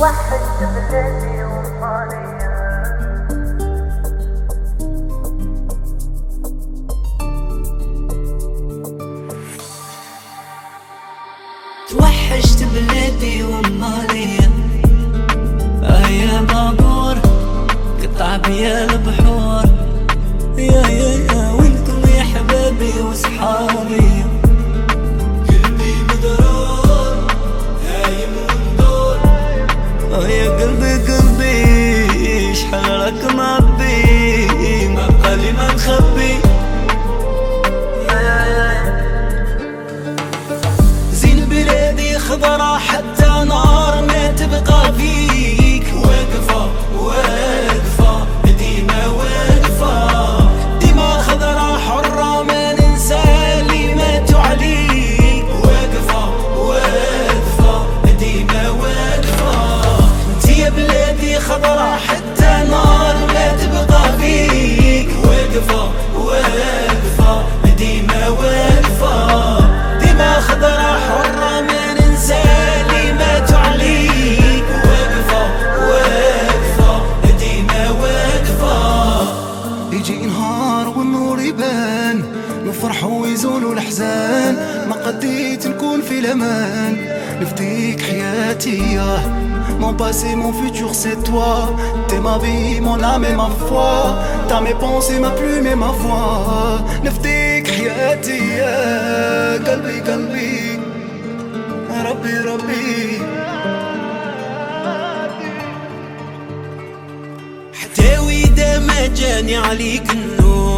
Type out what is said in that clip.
توحشت بلادي وطالية توحشت بلادي ومالية يجي نهار والنور يبان. نفرح ويزول الأحزان. ما قديت نكون في الأمان. نفديك حياتي ياه Mon passé, mon futur, c'est toi. T'es ma vie, mon âme et ma foi. T'as mes pensées, ma plume et ma voix. نفديك حياتي يا قلبي قلبي. ربي ربي. عليك النوم